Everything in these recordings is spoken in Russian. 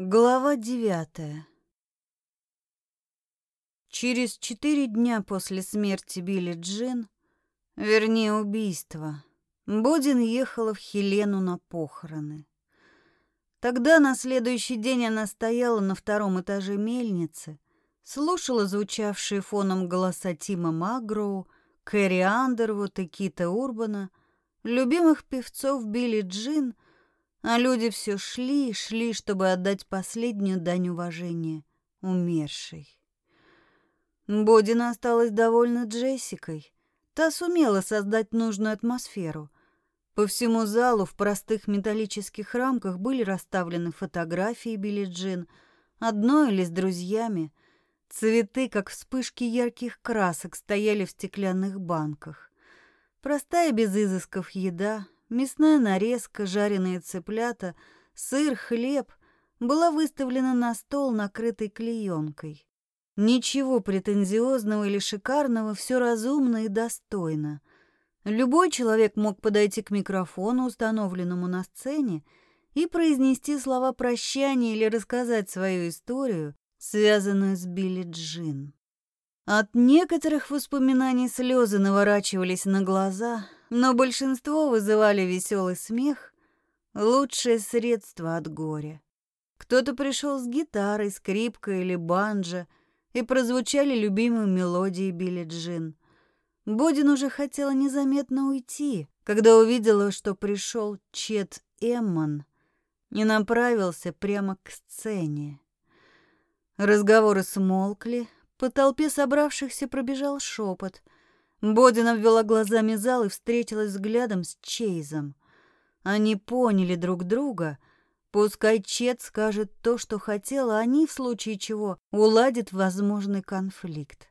Глава девятая. Через четыре дня после смерти Билли Джин, вернее убийства, Бодин ехала в Хелену на похороны. Тогда на следующий день она стояла на втором этаже мельницы, слушала звучавшие фоном голоса Тима Магроу, Кэрри Андервуд и Кита Урбана, любимых певцов Билли Джин — а люди все шли и шли, чтобы отдать последнюю дань уважения умершей. Бодина осталась довольна Джессикой. Та сумела создать нужную атмосферу. По всему залу в простых металлических рамках были расставлены фотографии Билли Джин, одной или с друзьями. Цветы, как вспышки ярких красок, стояли в стеклянных банках. Простая без изысков еда, Мясная нарезка, жареные цыплята, сыр, хлеб была выставлена на стол, накрытый клеенкой. Ничего претензиозного или шикарного, все разумно и достойно. Любой человек мог подойти к микрофону, установленному на сцене, и произнести слова прощания или рассказать свою историю, связанную с Билли Джин. От некоторых воспоминаний слезы наворачивались на глаза, но большинство вызывали веселый смех, лучшее средство от горя. Кто-то пришел с гитарой, скрипкой или банджо, и прозвучали любимые мелодии Билли Джин. Бодин уже хотела незаметно уйти, когда увидела, что пришел Чет Эммон и направился прямо к сцене. Разговоры смолкли, по толпе собравшихся пробежал шепот — Бодин обвела глазами зал и встретилась взглядом с Чейзом. Они поняли друг друга. Пускай Чет скажет то, что хотела, они, в случае чего, уладят возможный конфликт.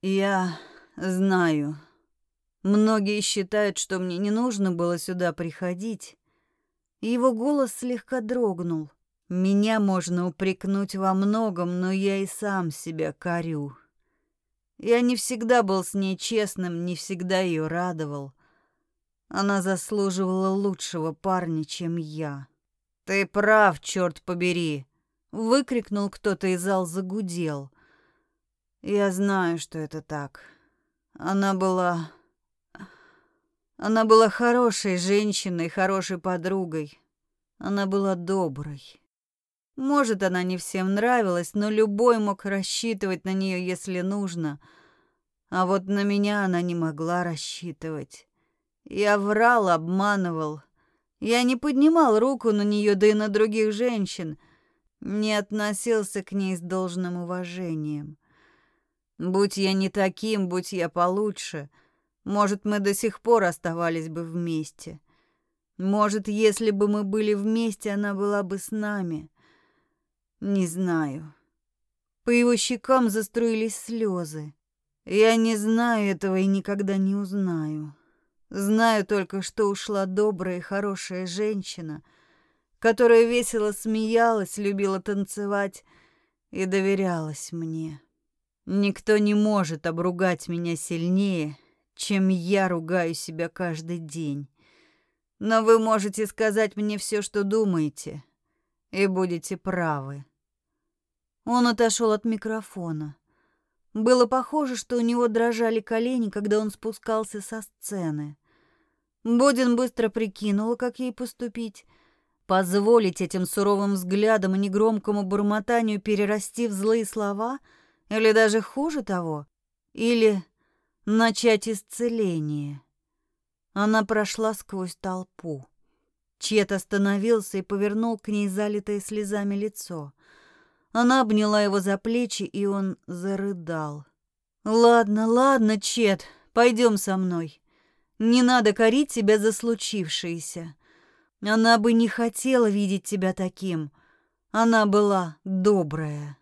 «Я знаю. Многие считают, что мне не нужно было сюда приходить». Его голос слегка дрогнул. «Меня можно упрекнуть во многом, но я и сам себя корю». Я не всегда был с ней честным, не всегда ее радовал. Она заслуживала лучшего парня, чем я. «Ты прав, черт побери!» — выкрикнул кто-то, и зал загудел. «Я знаю, что это так. Она была... Она была хорошей женщиной, хорошей подругой. Она была доброй. Может, она не всем нравилась, но любой мог рассчитывать на нее, если нужно. А вот на меня она не могла рассчитывать. Я врал, обманывал. Я не поднимал руку на нее, да и на других женщин. Не относился к ней с должным уважением. Будь я не таким, будь я получше, может, мы до сих пор оставались бы вместе. Может, если бы мы были вместе, она была бы с нами. Не знаю. По его щекам заструились слезы. Я не знаю этого и никогда не узнаю. Знаю только, что ушла добрая и хорошая женщина, которая весело смеялась, любила танцевать и доверялась мне. Никто не может обругать меня сильнее, чем я ругаю себя каждый день. Но вы можете сказать мне все, что думаете, и будете правы. Он отошел от микрофона. Было похоже, что у него дрожали колени, когда он спускался со сцены. Бодин быстро прикинула, как ей поступить. Позволить этим суровым взглядам и негромкому бормотанию перерасти в злые слова, или даже хуже того, или начать исцеление. Она прошла сквозь толпу. Чет остановился и повернул к ней залитое слезами лицо. Она обняла его за плечи, и он зарыдал. «Ладно, ладно, Чет, пойдем со мной. Не надо корить себя за случившееся. Она бы не хотела видеть тебя таким. Она была добрая».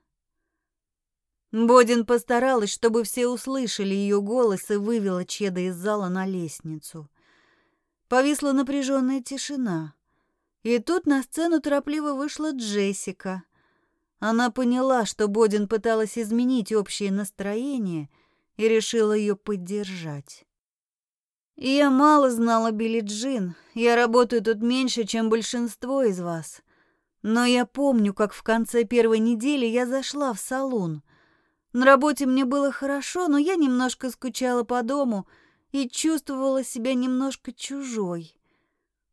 Бодин постаралась, чтобы все услышали ее голос и вывела Чеда из зала на лестницу. Повисла напряженная тишина. И тут на сцену торопливо вышла Джессика. Она поняла, что Бодин пыталась изменить общее настроение и решила ее поддержать. «Я мало знала Билли Джин. Я работаю тут меньше, чем большинство из вас. Но я помню, как в конце первой недели я зашла в салон. На работе мне было хорошо, но я немножко скучала по дому и чувствовала себя немножко чужой.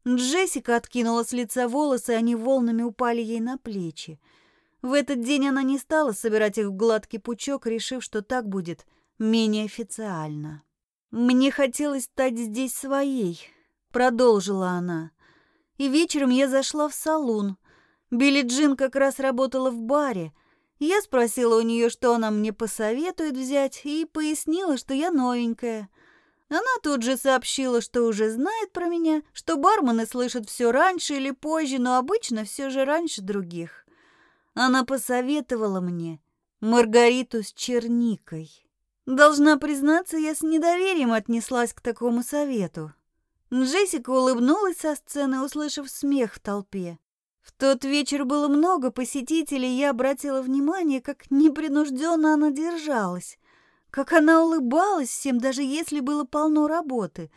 Джессика откинула с лица волосы, они волнами упали ей на плечи. В этот день она не стала собирать их в гладкий пучок, решив, что так будет менее официально. «Мне хотелось стать здесь своей», — продолжила она. «И вечером я зашла в салон. Билли Джин как раз работала в баре. Я спросила у нее, что она мне посоветует взять, и пояснила, что я новенькая. Она тут же сообщила, что уже знает про меня, что бармены слышат все раньше или позже, но обычно все же раньше других. Она посоветовала мне Маргариту с черникой. Должна признаться, я с недоверием отнеслась к такому совету. Джессика улыбнулась со сцены, услышав смех в толпе. В тот вечер было много посетителей, я обратила внимание, как непринужденно она держалась, как она улыбалась всем, даже если было полно работы.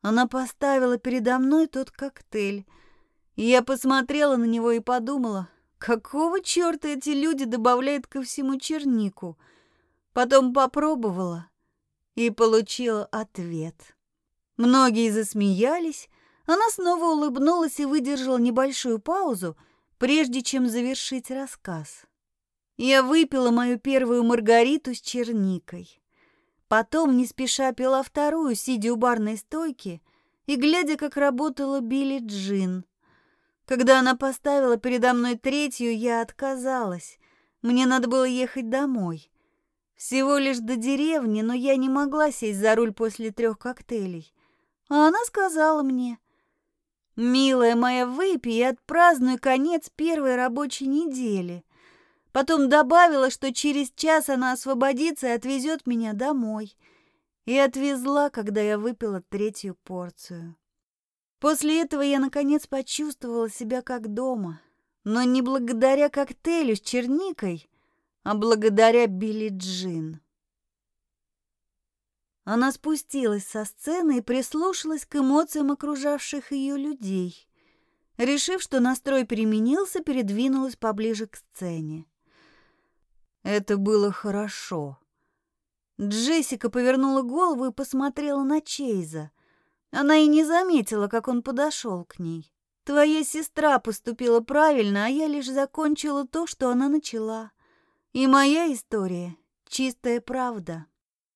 Она поставила передо мной тот коктейль. Я посмотрела на него и подумала, какого черта эти люди добавляют ко всему чернику. Потом попробовала и получила ответ. Многие засмеялись, она снова улыбнулась и выдержала небольшую паузу, прежде чем завершить рассказ. Я выпила мою первую маргариту с черникой. Потом не спеша пила вторую, сидя у барной стойки и глядя, как работала Билли Джин. Когда она поставила передо мной третью, я отказалась. Мне надо было ехать домой. Всего лишь до деревни, но я не могла сесть за руль после трех коктейлей. А она сказала мне, «Милая моя, выпей и отпразднуй конец первой рабочей недели». Потом добавила, что через час она освободится и отвезет меня домой. И отвезла, когда я выпила третью порцию. После этого я, наконец, почувствовала себя как дома. Но не благодаря коктейлю с черникой, а благодаря Билли Джин. Она спустилась со сцены и прислушалась к эмоциям окружавших ее людей. Решив, что настрой переменился, передвинулась поближе к сцене. Это было хорошо. Джессика повернула голову и посмотрела на Чейза. Она и не заметила, как он подошел к ней. Твоя сестра поступила правильно, а я лишь закончила то, что она начала. И моя история — чистая правда.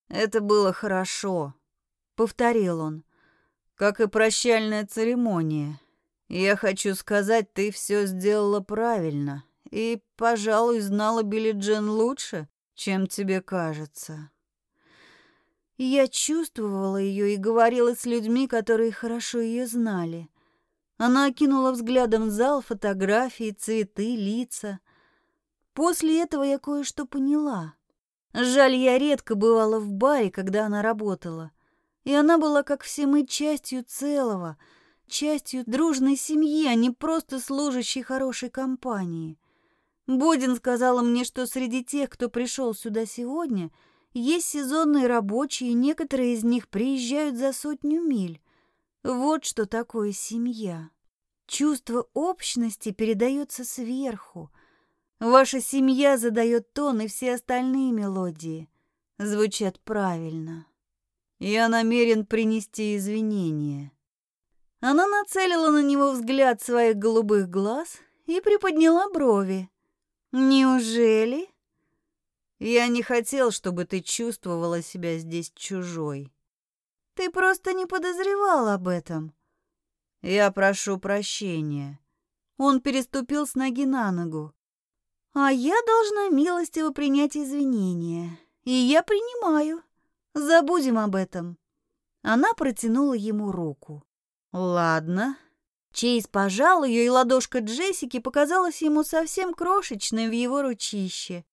«Это было хорошо», — повторил он, — «как и прощальная церемония. Я хочу сказать, ты все сделала правильно и, пожалуй, знала Билли Джен лучше, чем тебе кажется». Я чувствовала ее и говорила с людьми, которые хорошо ее знали. Она окинула взглядом зал, фотографии, цветы, лица. После этого я кое-что поняла — Жаль, я редко бывала в баре, когда она работала. И она была, как все мы, частью целого, частью дружной семьи, а не просто служащей хорошей компании. Бодин сказала мне, что среди тех, кто пришел сюда сегодня, есть сезонные рабочие, некоторые из них приезжают за сотню миль. Вот что такое семья. Чувство общности передается сверху, Ваша семья задает тон, и все остальные мелодии звучат правильно. Я намерен принести извинения. Она нацелила на него взгляд своих голубых глаз и приподняла брови. Неужели? Я не хотел, чтобы ты чувствовала себя здесь чужой. Ты просто не подозревал об этом. Я прошу прощения. Он переступил с ноги на ногу. А я должна милостиво принять извинения. И я принимаю. Забудем об этом. Она протянула ему руку. Ладно. Чейз пожал ее, и ладошка Джессики показалась ему совсем крошечной в его ручище.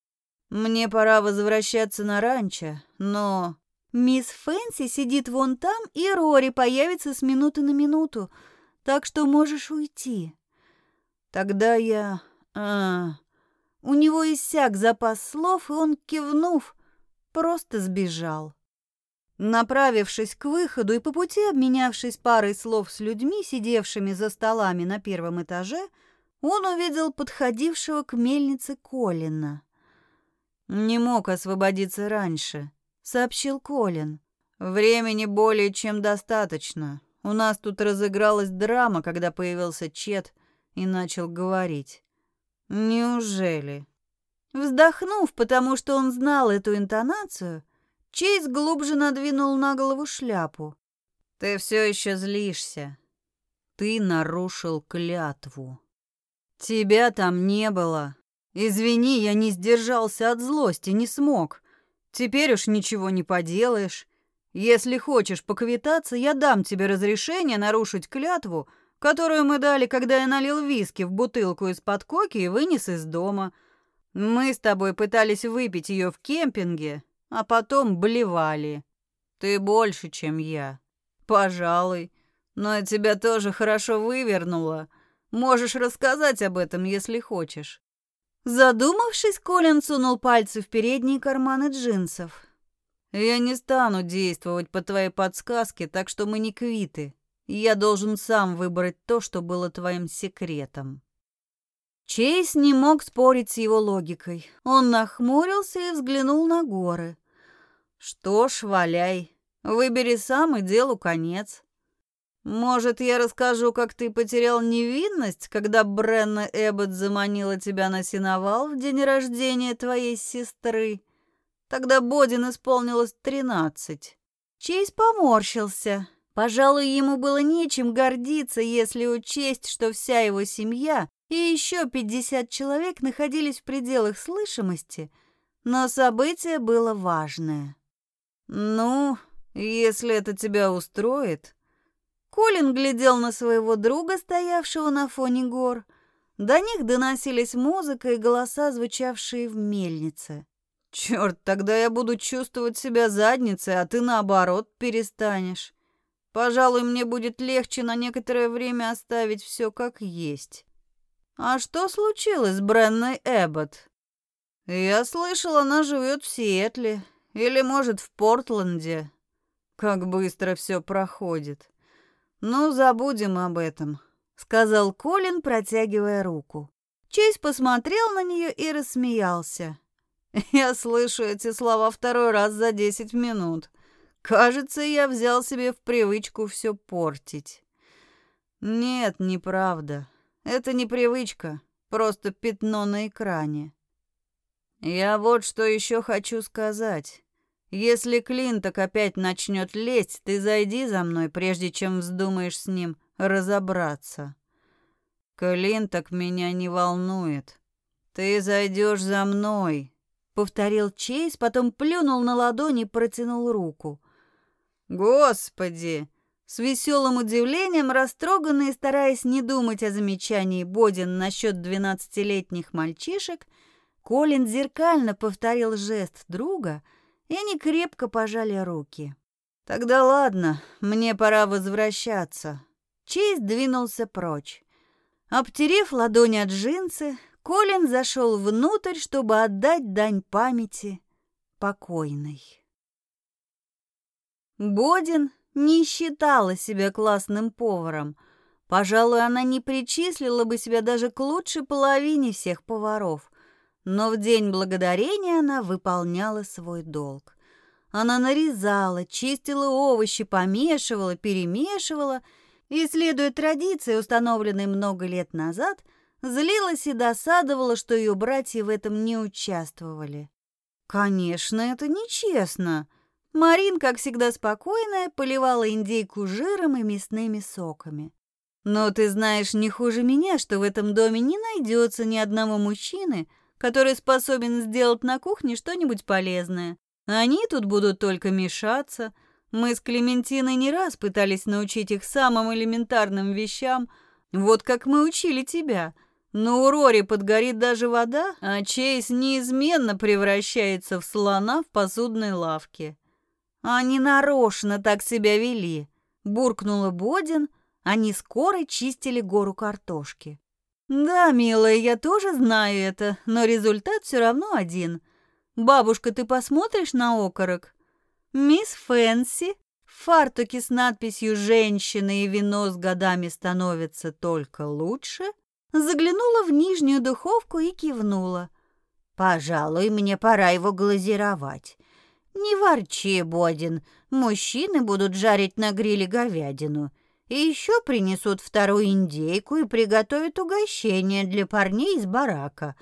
Мне пора возвращаться на ранчо, но... Мисс Фэнси сидит вон там, и Рори появится с минуты на минуту, так что можешь уйти. Тогда я... А, у него иссяк запас слов, и он, кивнув, просто сбежал. Направившись к выходу и по пути обменявшись парой слов с людьми, сидевшими за столами на первом этаже, он увидел подходившего к мельнице Колина. «Не мог освободиться раньше», — сообщил Колин. «Времени более чем достаточно. У нас тут разыгралась драма, когда появился Чет и начал говорить. Неужели?» Вздохнув, потому что он знал эту интонацию, Чейз глубже надвинул на голову шляпу. «Ты все еще злишься. Ты нарушил клятву. Тебя там не было. Извини, я не сдержался от злости, не смог. Теперь уж ничего не поделаешь. Если хочешь поквитаться, я дам тебе разрешение нарушить клятву, которую мы дали, когда я налил виски в бутылку из-под коки и вынес из дома. Мы с тобой пытались выпить ее в кемпинге, а потом блевали. Ты больше, чем я. Пожалуй. Но тебя тоже хорошо вывернуло. Можешь рассказать об этом, если хочешь. Задумавшись, Колин сунул пальцы в передние карманы джинсов. Я не стану действовать по твоей подсказке, так что мы не квиты. Я должен сам выбрать то, что было твоим секретом. Чейз не мог спорить с его логикой. Он нахмурился и взглянул на горы. «Что ж, валяй. Выбери сам, и делу конец. Может, я расскажу, как ты потерял невинность, когда Бренна Эббот заманила тебя на сеновал в день рождения твоей сестры? Тогда Бодин исполнилось тринадцать». Чейз поморщился. Пожалуй, ему было нечем гордиться, если учесть, что вся его семья и еще 50 человек находились в пределах слышимости, но событие было важное. «Ну, если это тебя устроит...» Колин глядел на своего друга, стоявшего на фоне гор. До них доносились музыка и голоса, звучавшие в мельнице. «Черт, тогда я буду чувствовать себя задницей, а ты, наоборот, перестанешь. Пожалуй, мне будет легче на некоторое время оставить все как есть». «А что случилось с Бренной Эббот?» «Я слышал, она живет в Сиэтле. Или, может, в Портленде. Как быстро все проходит. Ну, забудем об этом», — сказал Колин, протягивая руку. Чейз посмотрел на нее и рассмеялся. «Я слышу эти слова второй раз за десять минут. Кажется, я взял себе в привычку все портить». «Нет, неправда. Это не привычка, просто пятно на экране. Я вот что еще хочу сказать. Если Клинток опять начнет лезть, ты зайди за мной, прежде чем вздумаешь с ним разобраться. Клинток меня не волнует. Ты зайдешь за мной, повторил Чейз, потом плюнул на ладони и протянул руку. Господи, с веселым удивлением, растроганный стараясь не думать о замечании Бодин насчет двенадцатилетних мальчишек, Колин зеркально повторил жест друга, и они крепко пожали руки. «Тогда ладно, мне пора возвращаться». Чейз двинулся прочь. Обтерев ладони от джинсы, Колин зашел внутрь, чтобы отдать дань памяти покойной. Бодин не считала себя классным поваром. Пожалуй, она не причислила бы себя даже к лучшей половине всех поваров. Но в день благодарения она выполняла свой долг. Она нарезала, чистила овощи, помешивала, перемешивала и, следуя традиции, установленной много лет назад, злилась и досадовала, что ее братья в этом не участвовали. Конечно, это нечестно. Марин, как всегда спокойная, поливала индейку жиром и мясными соками. Но ты знаешь не хуже меня, что в этом доме не найдется ни одного мужчины, который способен сделать на кухне что-нибудь полезное. Они тут будут только мешаться. Мы с Клементиной не раз пытались научить их самым элементарным вещам, вот как мы учили тебя. Но у Рори подгорит даже вода, а Чейз неизменно превращается в слона в посудной лавке. Они нарочно так себя вели, буркнула Бодин, они скоро чистили гору картошки. Да, милая, я тоже знаю это, но результат все равно один. Бабушка, ты посмотришь на окорок? Мисс Фэнси в фартуке с надписью «Женщина и вино с годами становится только лучше» заглянула в нижнюю духовку и кивнула. «Пожалуй, мне пора его глазировать. Не ворчи, Бодин, мужчины будут жарить на гриле говядину. И еще принесут вторую индейку и приготовят угощение для парней из барака.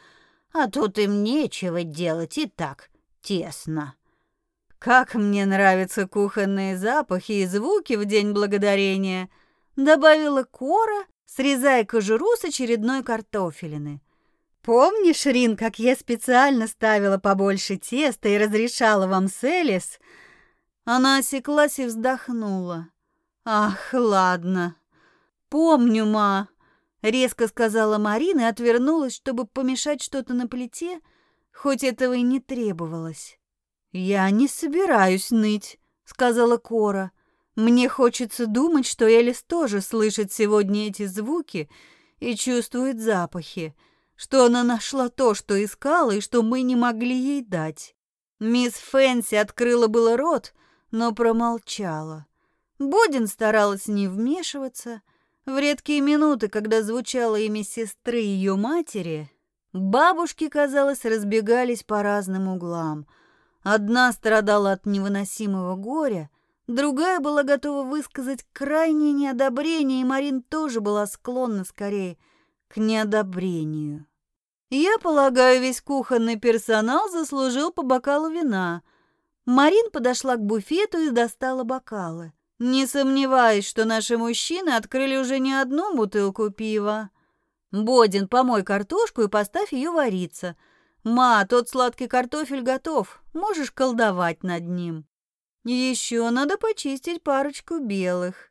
А тут им нечего делать и так тесно». «Как мне нравятся кухонные запахи и звуки в День Благодарения!» добавила Кора, срезая кожуру с очередной картофелины. Помнишь, Рин, как я специально ставила побольше теста и разрешала вам селес? Она осеклась и вздохнула. Ах, ладно. Помню, ма, резко сказала Марина и отвернулась, чтобы помешать что-то на плите, хоть этого и не требовалось. Я не собираюсь ныть, сказала Кора. Мне хочется думать, что Элис тоже слышит сегодня эти звуки и чувствует запахи что она нашла то, что искала, и что мы не могли ей дать. Мисс Фэнси открыла было рот, но промолчала. Бодин старалась не вмешиваться. В редкие минуты, когда звучало имя сестры ее матери, бабушки, казалось, разбегались по разным углам. Одна страдала от невыносимого горя, другая была готова высказать крайнее неодобрение, и Марин тоже была склонна скорее к неодобрению. Я полагаю, весь кухонный персонал заслужил по бокалу вина. Марин подошла к буфету и достала бокалы. Не сомневаюсь, что наши мужчины открыли уже не одну бутылку пива. Бодин, помой картошку и поставь ее вариться. Ма, тот сладкий картофель готов, можешь колдовать над ним. Еще надо почистить парочку белых.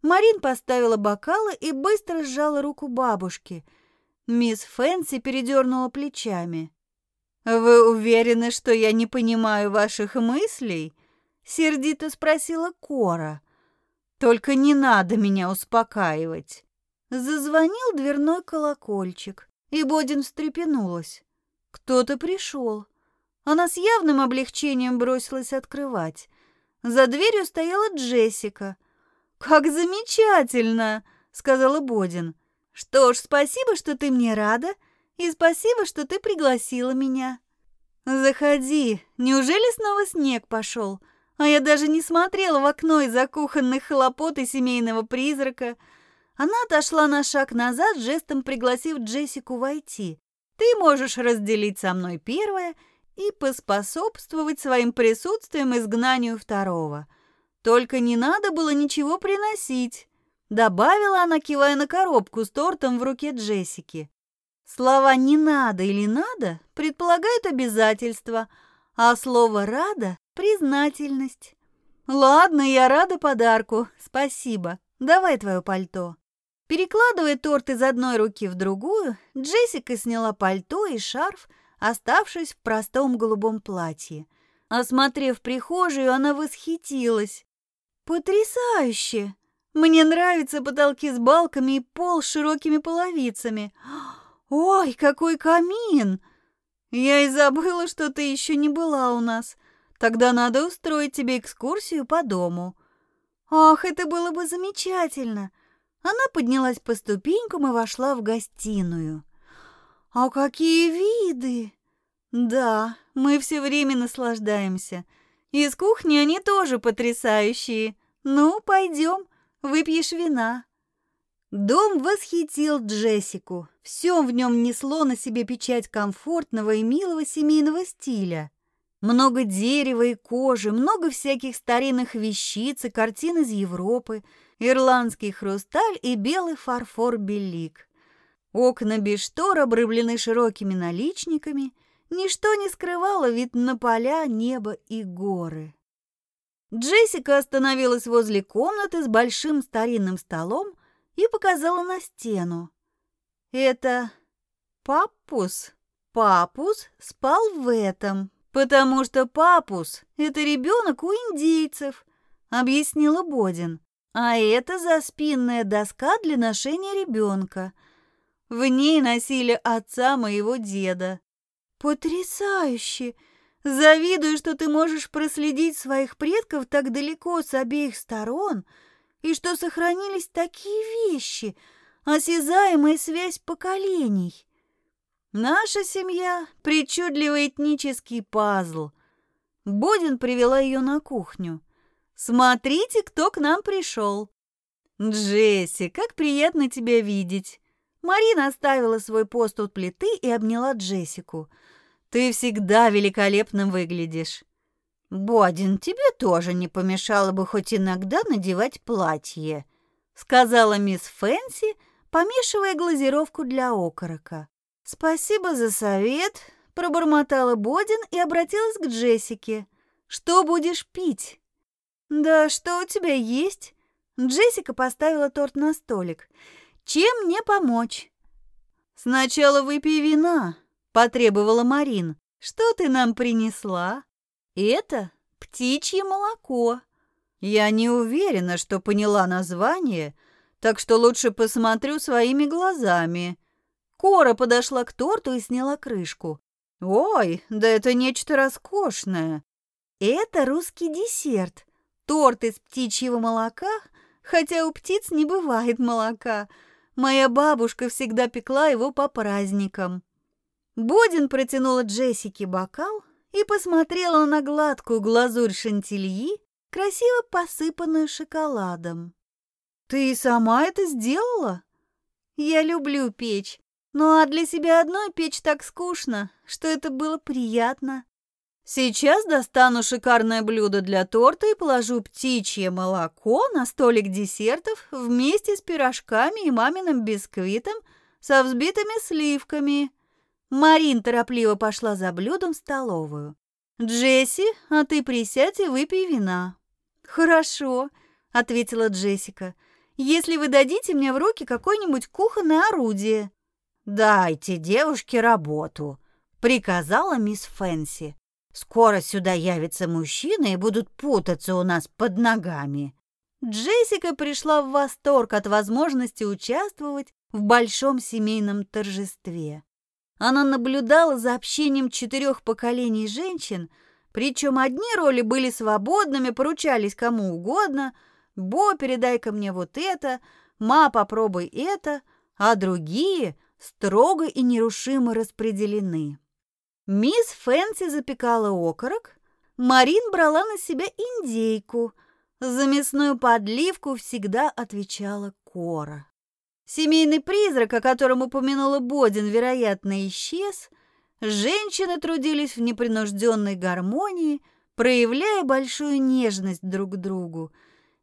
Марин поставила бокалы и быстро сжала руку бабушки. Мисс Фэнси передернула плечами. «Вы уверены, что я не понимаю ваших мыслей?» — сердито спросила Кора. «Только не надо меня успокаивать». Зазвонил дверной колокольчик, и Бодин встрепенулась. Кто-то пришел. Она с явным облегчением бросилась открывать. За дверью стояла Джессика. «Как замечательно!» — сказала Бодин. «Что ж, спасибо, что ты мне рада, и спасибо, что ты пригласила меня». «Заходи. Неужели снова снег пошел? А я даже не смотрела в окно из-за кухонных хлопот и семейного призрака». Она отошла на шаг назад, жестом пригласив Джессику войти. «Ты можешь разделить со мной первое и поспособствовать своим присутствием изгнанию второго». Только не надо было ничего приносить, добавила она, кивая на коробку с тортом в руке Джессики. Слова «не надо» или «надо» предполагают обязательство, а слово «рада» — признательность. «Ладно, я рада подарку, спасибо. Давай твое пальто». Перекладывая торт из одной руки в другую, Джессика сняла пальто и шарф, оставшись в простом голубом платье. Осмотрев прихожую, она восхитилась. Потрясающе! Мне нравятся потолки с балками и пол с широкими половицами. Ой, какой камин! Я и забыла, что ты еще не была у нас. Тогда надо устроить тебе экскурсию по дому. Ах, это было бы замечательно. Она поднялась по ступенькам и вошла в гостиную. А какие виды! Да, мы все время наслаждаемся. Из кухни они тоже потрясающие. Ну, пойдем, выпьешь вина. Дом восхитил Джессику. Все в нем несло на себе печать комфортного и милого семейного стиля. Много дерева и кожи, много всяких старинных вещиц и картин из Европы, ирландский хрусталь и белый фарфор белик. Окна без штор обрывлены широкими наличниками, Ничто не скрывало вид на поля, небо и горы. Джессика остановилась возле комнаты с большим старинным столом и показала на стену. «Это папус. Папус спал в этом, потому что папус — это ребенок у индейцев», — объяснила Бодин. «А это заспинная доска для ношения ребенка. В ней носили отца моего деда. «Потрясающе! Завидую, что ты можешь проследить своих предков так далеко с обеих сторон, и что сохранились такие вещи. осязаемая связь поколений. Наша семья — причудливый этнический пазл. Бодин привела ее на кухню. «Смотрите, кто к нам пришел!» «Джесси, как приятно тебя видеть!» Марина оставила свой пост у плиты и обняла Джессику. «Ты всегда великолепно выглядишь!» «Бодин, тебе тоже не помешало бы хоть иногда надевать платье», сказала мисс Фэнси, помешивая глазировку для окорока. «Спасибо за совет», — пробормотала Бодин и обратилась к Джессике. «Что будешь пить?» «Да что у тебя есть?» Джессика поставила торт на столик. «Чем мне помочь?» «Сначала выпей вина», — потребовала Марин. «Что ты нам принесла?» Это птичье молоко. Я не уверена, что поняла название, так что лучше посмотрю своими глазами. Кора подошла к торту и сняла крышку. Ой, да это нечто роскошное. Это русский десерт. Торт из птичьего молока, хотя у птиц не бывает молока. Моя бабушка всегда пекла его по праздникам. Бодин протянула Джессике бокал, и посмотрела на гладкую глазурь шантильи, красиво посыпанную шоколадом. «Ты сама это сделала?» «Я люблю печь, ну а для себя одной печь так скучно, что это было приятно. Сейчас достану шикарное блюдо для торта и положу птичье молоко на столик десертов вместе с пирожками и маминым бисквитом со взбитыми сливками. Марин торопливо пошла за блюдом в столовую. «Джесси, а ты присядь и выпей вина». «Хорошо», — ответила Джессика, «если вы дадите мне в руки какое-нибудь кухонное орудие». «Дайте девушке работу», — приказала мисс Фэнси. «Скоро сюда явятся мужчины и будут путаться у нас под ногами». Джессика пришла в восторг от возможности участвовать в большом семейном торжестве. Она наблюдала за общением четырех поколений женщин, причем одни роли были свободными, поручались кому угодно. «Бо, передай-ка мне вот это», «Ма, попробуй это», а другие строго и нерушимо распределены. Мисс Фэнси запекала окорок, Марин брала на себя индейку, за мясную подливку всегда отвечала Кора. Семейный призрак, о котором упомянула Бодин, вероятно, исчез. Женщины трудились в непринужденной гармонии, проявляя большую нежность друг к другу.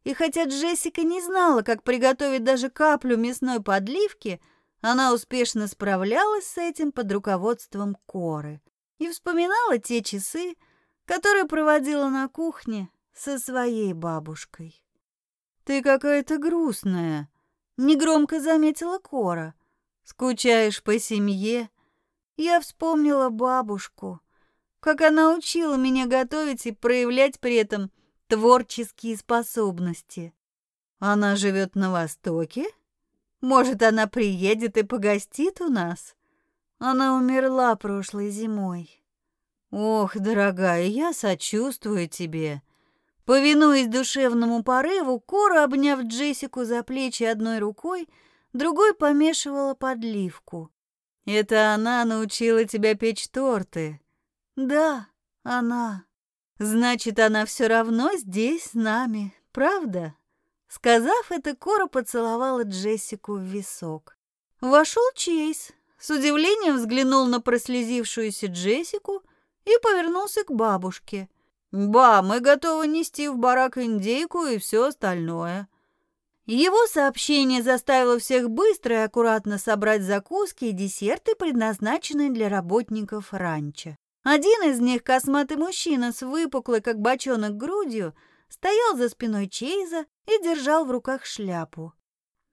И хотя Джессика не знала, как приготовить даже каплю мясной подливки, она успешно справлялась с этим под руководством Коры и вспоминала те часы, которые проводила на кухне со своей бабушкой. «Ты какая-то грустная», негромко заметила Кора. Скучаешь по семье? Я вспомнила бабушку, как она учила меня готовить и проявлять при этом творческие способности. Она живет на Востоке? Может, она приедет и погостит у нас? Она умерла прошлой зимой. Ох, дорогая, я сочувствую тебе. Повинуясь душевному порыву, Кора, обняв Джессику за плечи одной рукой, другой помешивала подливку. «Это она научила тебя печь торты?» «Да, она. Значит, она все равно здесь с нами, правда?» Сказав это, Кора поцеловала Джессику в висок. Вошел Чейз, с удивлением взглянул на прослезившуюся Джессику и повернулся к бабушке – «Ба, мы готовы нести в барак индейку и все остальное». Его сообщение заставило всех быстро и аккуратно собрать закуски и десерты, предназначенные для работников ранчо. Один из них, косматый мужчина с выпуклой, как бочонок, грудью, стоял за спиной Чейза и держал в руках шляпу.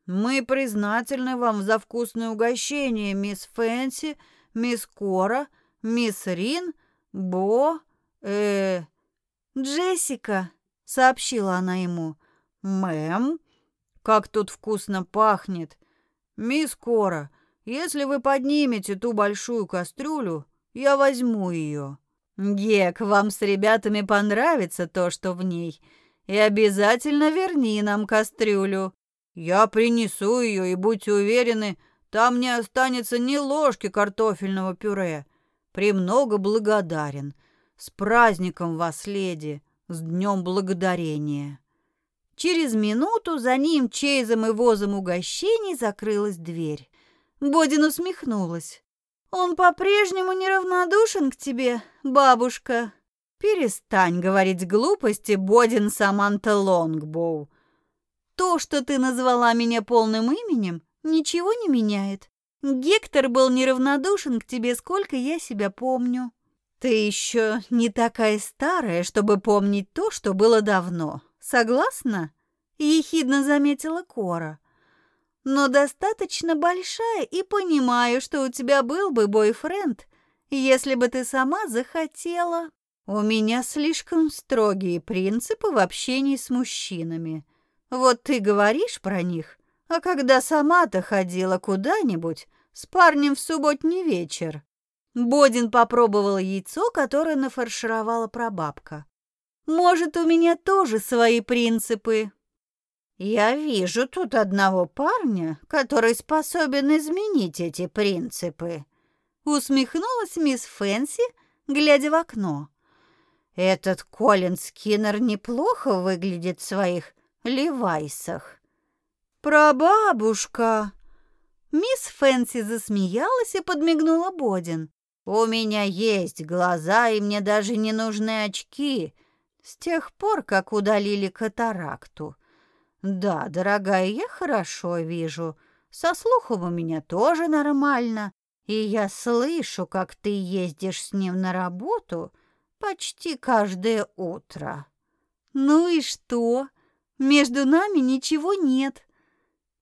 «Мы признательны вам за вкусное угощение, мисс Фэнси, мисс Кора, мисс Рин, Бо, э, «Джессика», — сообщила она ему. «Мэм, как тут вкусно пахнет! Мисс Кора, если вы поднимете ту большую кастрюлю, я возьму ее. Гек, вам с ребятами понравится то, что в ней, и обязательно верни нам кастрюлю. Я принесу ее, и будьте уверены, там не останется ни ложки картофельного пюре. Премного благодарен. С праздником вас, леди, с днем благодарения. Через минуту за ним чейзом и возом угощений закрылась дверь. Бодин усмехнулась. «Он по-прежнему неравнодушен к тебе, бабушка?» «Перестань говорить глупости, Бодин Саманта Лонгбоу. То, что ты назвала меня полным именем, ничего не меняет. Гектор был неравнодушен к тебе, сколько я себя помню. Ты еще не такая старая, чтобы помнить то, что было давно. Согласна?» Ехидно заметила Кора. «Но достаточно большая и понимаю, что у тебя был бы бойфренд, если бы ты сама захотела. У меня слишком строгие принципы в общении с мужчинами. Вот ты говоришь про них, а когда сама-то ходила куда-нибудь с парнем в субботний вечер?» Бодин попробовал яйцо, которое нафаршировала прабабка. «Может, у меня тоже свои принципы?» «Я вижу тут одного парня, который способен изменить эти принципы», усмехнулась мисс Фэнси, глядя в окно. «Этот Колин Скиннер неплохо выглядит в своих левайсах». «Прабабушка!» Мисс Фэнси засмеялась и подмигнула Бодин. «У меня есть глаза, и мне даже не нужны очки, с тех пор, как удалили катаракту». «Да, дорогая, я хорошо вижу. Со слухом у меня тоже нормально. И я слышу, как ты ездишь с ним на работу почти каждое утро». «Ну и что? Между нами ничего нет».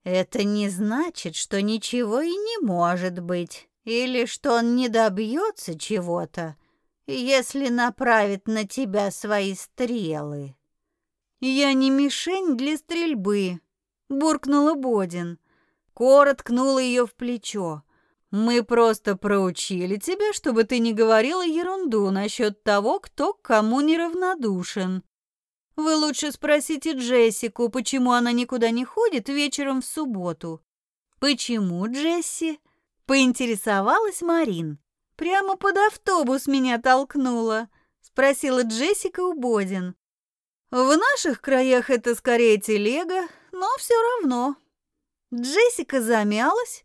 «Это не значит, что ничего и не может быть, или что он не добьется чего-то, если направит на тебя свои стрелы». «Я не мишень для стрельбы», — буркнула Бодин. Кора ткнула ее в плечо. «Мы просто проучили тебя, чтобы ты не говорила ерунду насчет того, кто к кому неравнодушен. Вы лучше спросите Джессику, почему она никуда не ходит вечером в субботу». «Почему, Джесси?» — поинтересовалась Марин. «Прямо под автобус меня толкнула», — спросила Джессика у Бодин. В наших краях это скорее телега, но все равно. Джессика замялась,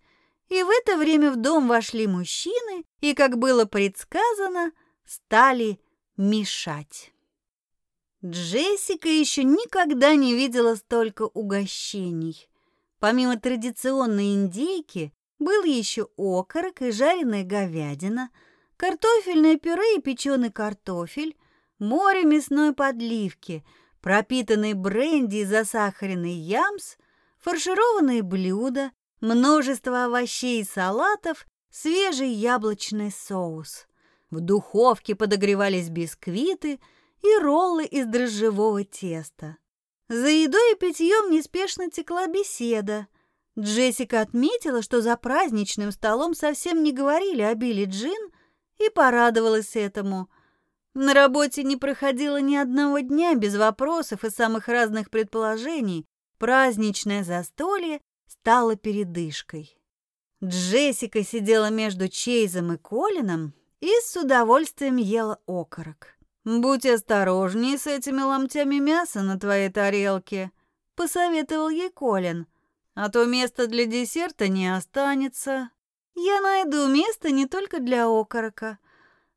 и в это время в дом вошли мужчины и, как было предсказано, стали мешать. Джессика еще никогда не видела столько угощений. Помимо традиционной индейки, был еще окорок и жареная говядина, картофельное пюре и печеный картофель, море мясной подливки, пропитанный бренди и засахаренный ямс, фаршированные блюда, множество овощей и салатов, свежий яблочный соус. В духовке подогревались бисквиты и роллы из дрожжевого теста. За едой и питьем неспешно текла беседа. Джессика отметила, что за праздничным столом совсем не говорили о Билли Джин, и порадовалась этому – на работе не проходило ни одного дня без вопросов и самых разных предположений. Праздничное застолье стало передышкой. Джессика сидела между Чейзом и Колином и с удовольствием ела окорок. «Будь осторожнее с этими ломтями мяса на твоей тарелке», — посоветовал ей Колин. «А то места для десерта не останется». «Я найду место не только для окорока»,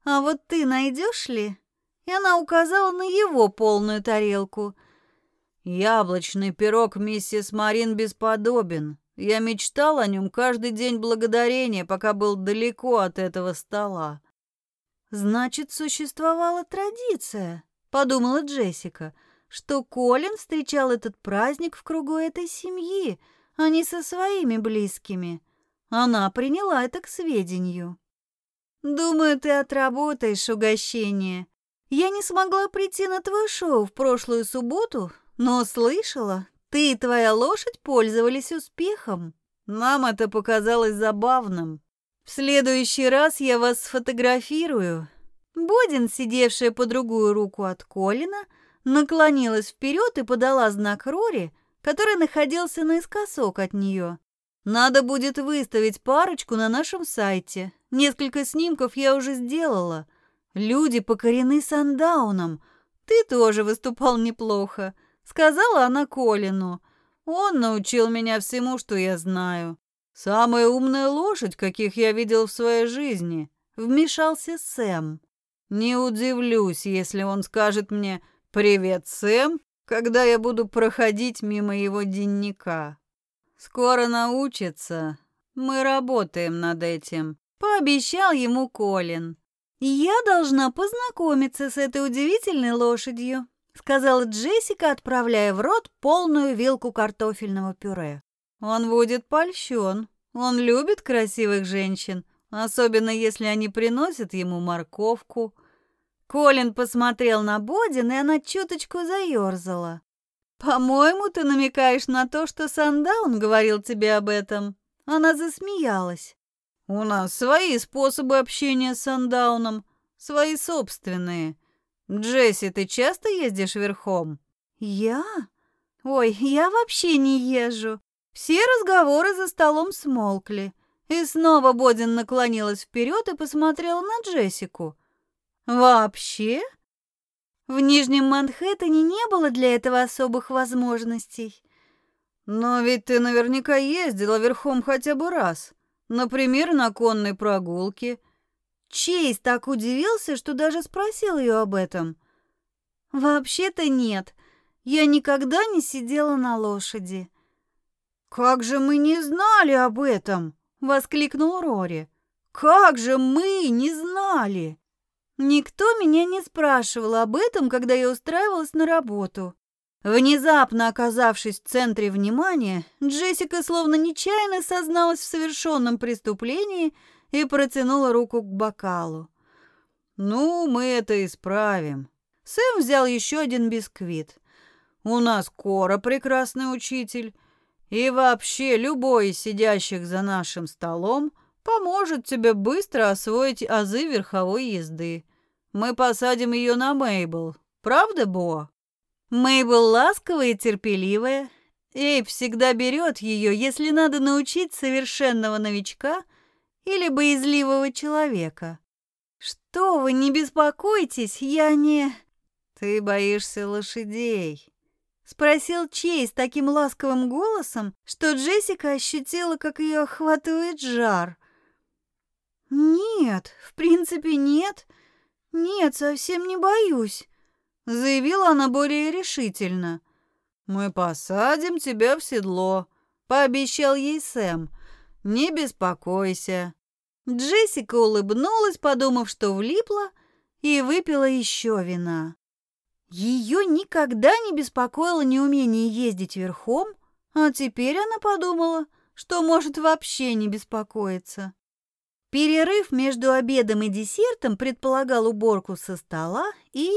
«А вот ты найдешь ли?» И она указала на его полную тарелку. «Яблочный пирог миссис Марин бесподобен. Я мечтал о нем каждый день благодарения, пока был далеко от этого стола». «Значит, существовала традиция», — подумала Джессика, что Колин встречал этот праздник в кругу этой семьи, а не со своими близкими. Она приняла это к сведению. Думаю, ты отработаешь угощение. Я не смогла прийти на твое шоу в прошлую субботу, но слышала, ты и твоя лошадь пользовались успехом. Нам это показалось забавным. В следующий раз я вас сфотографирую. Бодин, сидевшая по другую руку от Колина, наклонилась вперед и подала знак Рори, который находился наискосок от нее. Надо будет выставить парочку на нашем сайте. Несколько снимков я уже сделала. Люди покорены сандауном. Ты тоже выступал неплохо, сказала она Колину. Он научил меня всему, что я знаю. Самая умная лошадь, каких я видел в своей жизни. Вмешался Сэм. Не удивлюсь, если он скажет мне «Привет, Сэм», когда я буду проходить мимо его денника. Скоро научится. Мы работаем над этим. Пообещал ему Колин. Я должна познакомиться с этой удивительной лошадью, сказала Джессика, отправляя в рот полную вилку картофельного пюре. Он будет польщен. Он любит красивых женщин, особенно если они приносят ему морковку. Колин посмотрел на Бодин, и она чуточку заерзала. «По-моему, ты намекаешь на то, что Сандаун говорил тебе об этом». Она засмеялась. «У нас свои способы общения с Сандауном, свои собственные. Джесси, ты часто ездишь верхом?» «Я? Ой, я вообще не езжу». Все разговоры за столом смолкли. И снова Бодин наклонилась вперед и посмотрела на Джессику. «Вообще?» В Нижнем Манхэттене не было для этого особых возможностей. Но ведь ты наверняка ездила верхом хотя бы раз. Например, на конной прогулке. Чейз так удивился, что даже спросил ее об этом. Вообще-то нет. Я никогда не сидела на лошади. Как же мы не знали об этом, воскликнул Рори. Как же мы не знали? Никто меня не спрашивал об этом, когда я устраивалась на работу. Внезапно оказавшись в центре внимания, Джессика словно нечаянно созналась в совершенном преступлении и протянула руку к бокалу. «Ну, мы это исправим». Сэм взял еще один бисквит. «У нас Кора прекрасный учитель, и вообще любой из сидящих за нашим столом – Поможет тебе быстро освоить азы верховой езды. Мы посадим ее на Мейбл. Правда, Бо? Мейбл ласковая и терпеливая. Эйб всегда берет ее, если надо научить совершенного новичка или боязливого человека. Что вы, не беспокойтесь, я не... Ты боишься лошадей. Спросил Чей с таким ласковым голосом, что Джессика ощутила, как ее охватывает жар. «Нет, в принципе, нет. Нет, совсем не боюсь», — заявила она более решительно. «Мы посадим тебя в седло», — пообещал ей Сэм. «Не беспокойся». Джессика улыбнулась, подумав, что влипла, и выпила еще вина. Ее никогда не беспокоило неумение ездить верхом, а теперь она подумала, что может вообще не беспокоиться. Перерыв между обедом и десертом предполагал уборку со стола и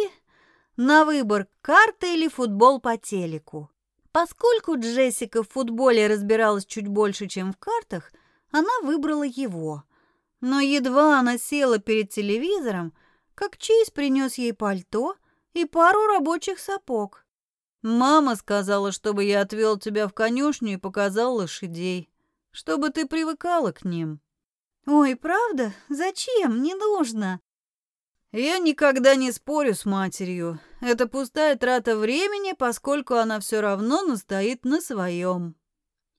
на выбор карта или футбол по телеку. Поскольку Джессика в футболе разбиралась чуть больше, чем в картах, она выбрала его. Но едва она села перед телевизором, как Чейз принес ей пальто и пару рабочих сапог. «Мама сказала, чтобы я отвел тебя в конюшню и показал лошадей, чтобы ты привыкала к ним». «Ой, правда? Зачем? Не нужно!» «Я никогда не спорю с матерью. Это пустая трата времени, поскольку она все равно настоит на своем».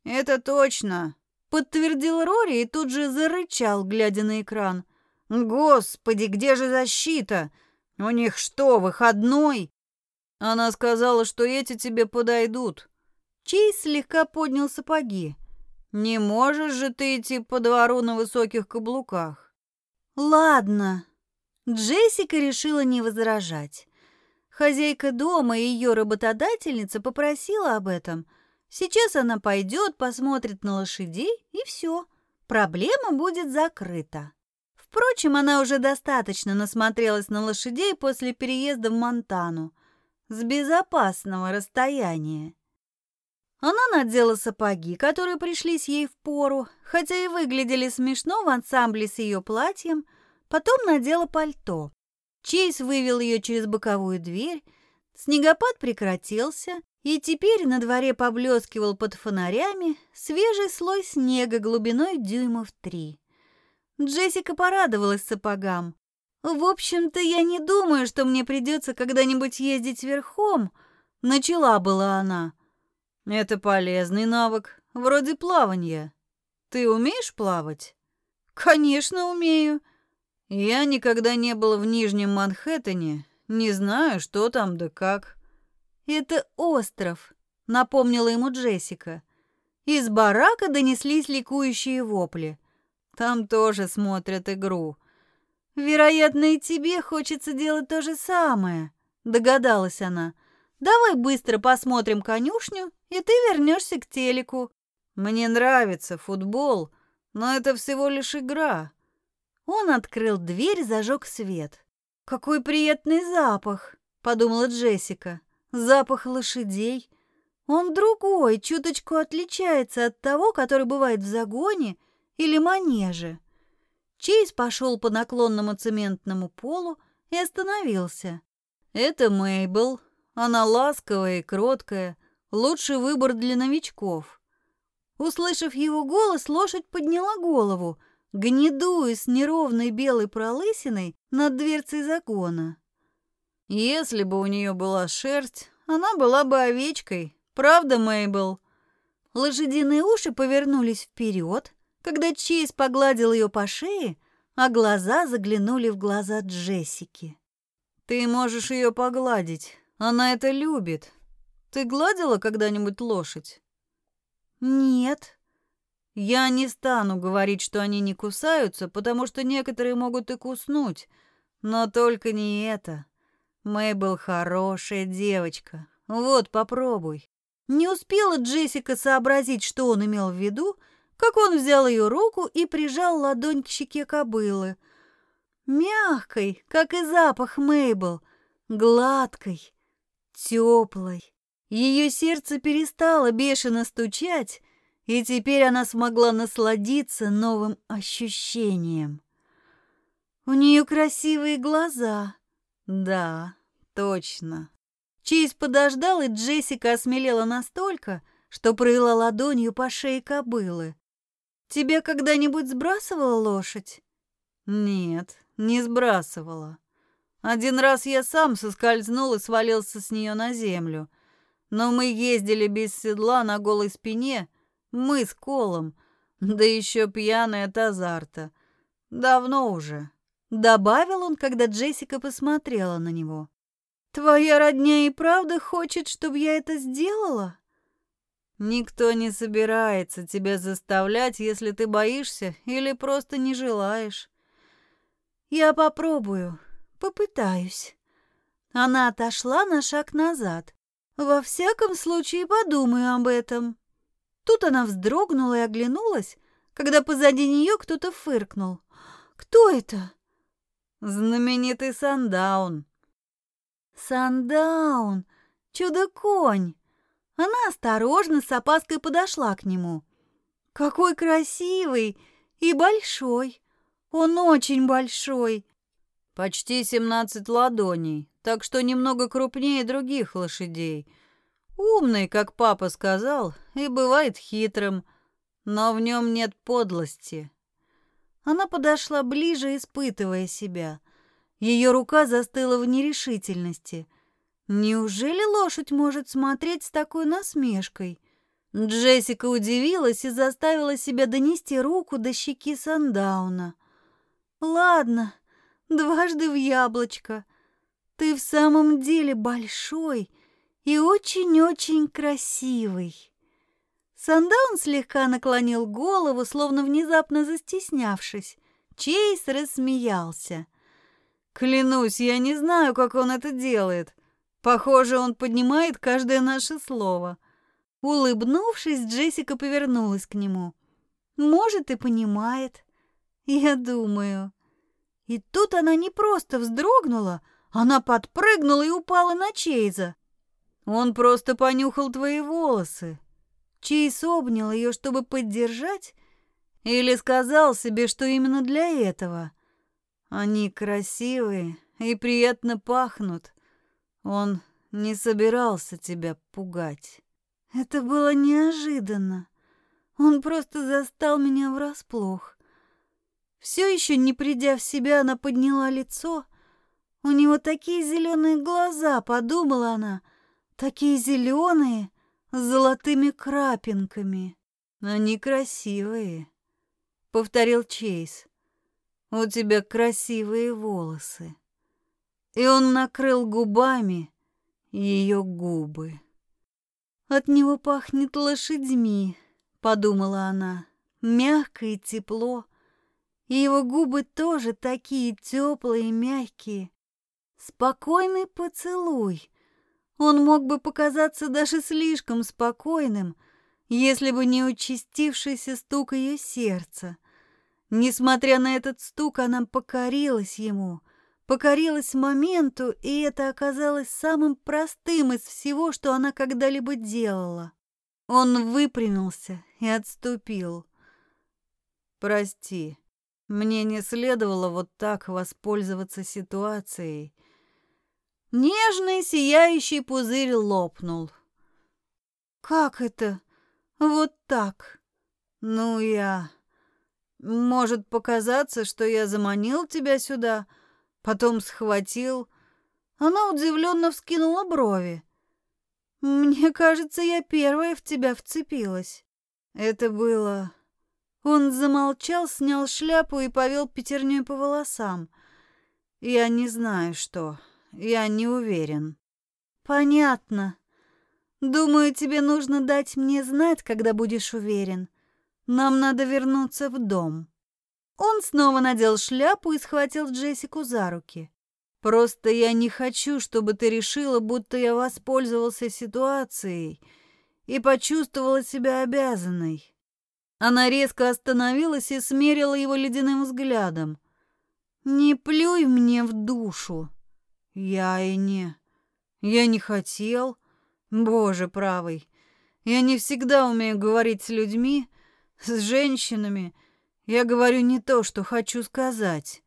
«Это точно», — подтвердил Рори и тут же зарычал, глядя на экран. «Господи, где же защита? У них что, выходной?» Она сказала, что эти тебе подойдут. Чейз слегка поднял сапоги. Не можешь же ты идти по двору на высоких каблуках. Ладно. Джессика решила не возражать. Хозяйка дома и ее работодательница попросила об этом. Сейчас она пойдет, посмотрит на лошадей, и все. Проблема будет закрыта. Впрочем, она уже достаточно насмотрелась на лошадей после переезда в Монтану. С безопасного расстояния. Она надела сапоги, которые пришлись ей в пору, хотя и выглядели смешно в ансамбле с ее платьем, потом надела пальто. Чейз вывел ее через боковую дверь, снегопад прекратился, И теперь на дворе поблескивал под фонарями свежий слой снега глубиной дюймов три. Джессика порадовалась сапогам. «В общем-то, я не думаю, что мне придется когда-нибудь ездить верхом», — начала была она. «Это полезный навык, вроде плавания. Ты умеешь плавать?» «Конечно, умею. Я никогда не был в Нижнем Манхэттене, не знаю, что там да как». «Это остров», — напомнила ему Джессика. Из барака донеслись ликующие вопли. Там тоже смотрят игру. Вероятно, и тебе хочется делать то же самое, догадалась она. Давай быстро посмотрим конюшню, и ты вернешься к телеку. Мне нравится футбол, но это всего лишь игра. Он открыл дверь, зажег свет. Какой приятный запах, подумала Джессика. Запах лошадей. Он другой, чуточку отличается от того, который бывает в загоне или манеже. Чейз пошел по наклонному цементному полу и остановился. Это Мейбл. Она ласковая и кроткая, лучший выбор для новичков. Услышав его голос, лошадь подняла голову, гнедуя с неровной белой пролысиной над дверцей загона. Если бы у нее была шерсть, она была бы овечкой. Правда, Мейбл? Лошадиные уши повернулись вперед, когда Чейз погладил ее по шее, а глаза заглянули в глаза Джессики. «Ты можешь ее погладить, она это любит. Ты гладила когда-нибудь лошадь?» «Нет». «Я не стану говорить, что они не кусаются, потому что некоторые могут и куснуть, но только не это. Мэйбл хорошая девочка. Вот, попробуй». Не успела Джессика сообразить, что он имел в виду, как он взял ее руку и прижал ладонь к щеке кобылы. Мягкой, как и запах Мейбл, гладкой, теплой. Ее сердце перестало бешено стучать, и теперь она смогла насладиться новым ощущением. У нее красивые глаза. Да, точно. Чейз подождал, и Джессика осмелела настолько, что провела ладонью по шее кобылы. Тебя когда-нибудь сбрасывала лошадь? Нет, не сбрасывала. Один раз я сам соскользнул и свалился с нее на землю. Но мы ездили без седла на голой спине, мы с Колом, да еще пьяный от азарта. Давно уже. Добавил он, когда Джессика посмотрела на него. «Твоя родня и правда хочет, чтобы я это сделала?» Никто не собирается тебя заставлять, если ты боишься или просто не желаешь. Я попробую, попытаюсь. Она отошла на шаг назад. Во всяком случае, подумаю об этом. Тут она вздрогнула и оглянулась, когда позади нее кто-то фыркнул. Кто это? Знаменитый Сандаун. Сандаун, чудо-конь. Она осторожно с опаской подошла к нему. «Какой красивый и большой! Он очень большой!» «Почти семнадцать ладоней, так что немного крупнее других лошадей. Умный, как папа сказал, и бывает хитрым, но в нем нет подлости». Она подошла ближе, испытывая себя. Ее рука застыла в нерешительности – Неужели лошадь может смотреть с такой насмешкой? Джессика удивилась и заставила себя донести руку до щеки Сандауна. «Ладно, дважды в яблочко. Ты в самом деле большой и очень-очень красивый». Сандаун слегка наклонил голову, словно внезапно застеснявшись. Чейз рассмеялся. «Клянусь, я не знаю, как он это делает. Похоже, он поднимает каждое наше слово. Улыбнувшись, Джессика повернулась к нему. Может, и понимает. Я думаю. И тут она не просто вздрогнула, она подпрыгнула и упала на Чейза. Он просто понюхал твои волосы. Чейз обнял ее, чтобы поддержать, или сказал себе, что именно для этого. Они красивые и приятно пахнут. Он не собирался тебя пугать. Это было неожиданно. Он просто застал меня врасплох. Все еще не придя в себя, она подняла лицо. У него такие зеленые глаза, подумала она, такие зеленые, с золотыми крапинками. Они красивые, повторил Чейз. У тебя красивые волосы. И он накрыл губами ее губы. От него пахнет лошадьми, подумала она. Мягко и тепло. И его губы тоже такие теплые и мягкие. Спокойный поцелуй. Он мог бы показаться даже слишком спокойным, если бы не участившийся стук ее сердца. Несмотря на этот стук, она покорилась ему, покорилась моменту, и это оказалось самым простым из всего, что она когда-либо делала. Он выпрямился и отступил. «Прости, мне не следовало вот так воспользоваться ситуацией». Нежный сияющий пузырь лопнул. «Как это? Вот так?» «Ну, я...» Может показаться, что я заманил тебя сюда, потом схватил. Она удивленно вскинула брови. Мне кажется, я первая в тебя вцепилась. Это было... Он замолчал, снял шляпу и повел пятерней по волосам. Я не знаю, что. Я не уверен. Понятно. Думаю, тебе нужно дать мне знать, когда будешь уверен. Нам надо вернуться в дом. Он снова надел шляпу и схватил Джессику за руки. Просто я не хочу, чтобы ты решила, будто я воспользовался ситуацией и почувствовала себя обязанной. Она резко остановилась и смерила его ледяным взглядом. «Не плюй мне в душу!» «Я и не... Я не хотел. Боже правый, я не всегда умею говорить с людьми, с женщинами я говорю не то, что хочу сказать.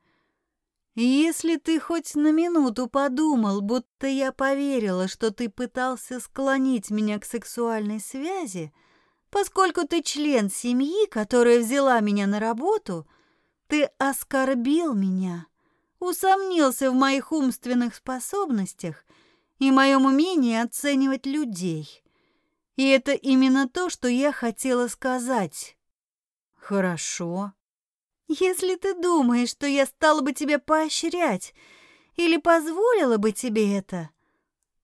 Если ты хоть на минуту подумал, будто я поверила, что ты пытался склонить меня к сексуальной связи, поскольку ты член семьи, которая взяла меня на работу, ты оскорбил меня, усомнился в моих умственных способностях и моем умении оценивать людей. И это именно то, что я хотела сказать. Хорошо. Если ты думаешь, что я стала бы тебя поощрять или позволила бы тебе это,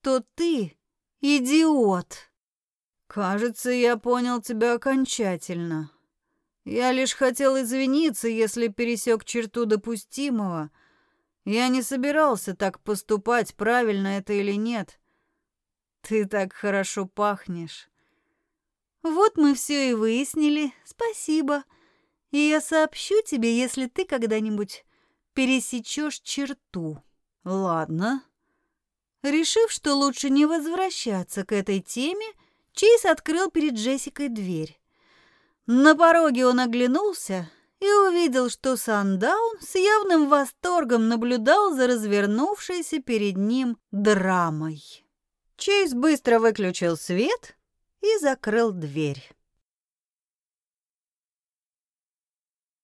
то ты идиот. Кажется, я понял тебя окончательно. Я лишь хотел извиниться, если пересек черту допустимого. Я не собирался так поступать, правильно это или нет. Ты так хорошо пахнешь. Вот мы все и выяснили. Спасибо. И я сообщу тебе, если ты когда-нибудь пересечешь черту. Ладно. Решив, что лучше не возвращаться к этой теме, Чейз открыл перед Джессикой дверь. На пороге он оглянулся и увидел, что Сандаун с явным восторгом наблюдал за развернувшейся перед ним драмой. Чейз быстро выключил свет и закрыл дверь.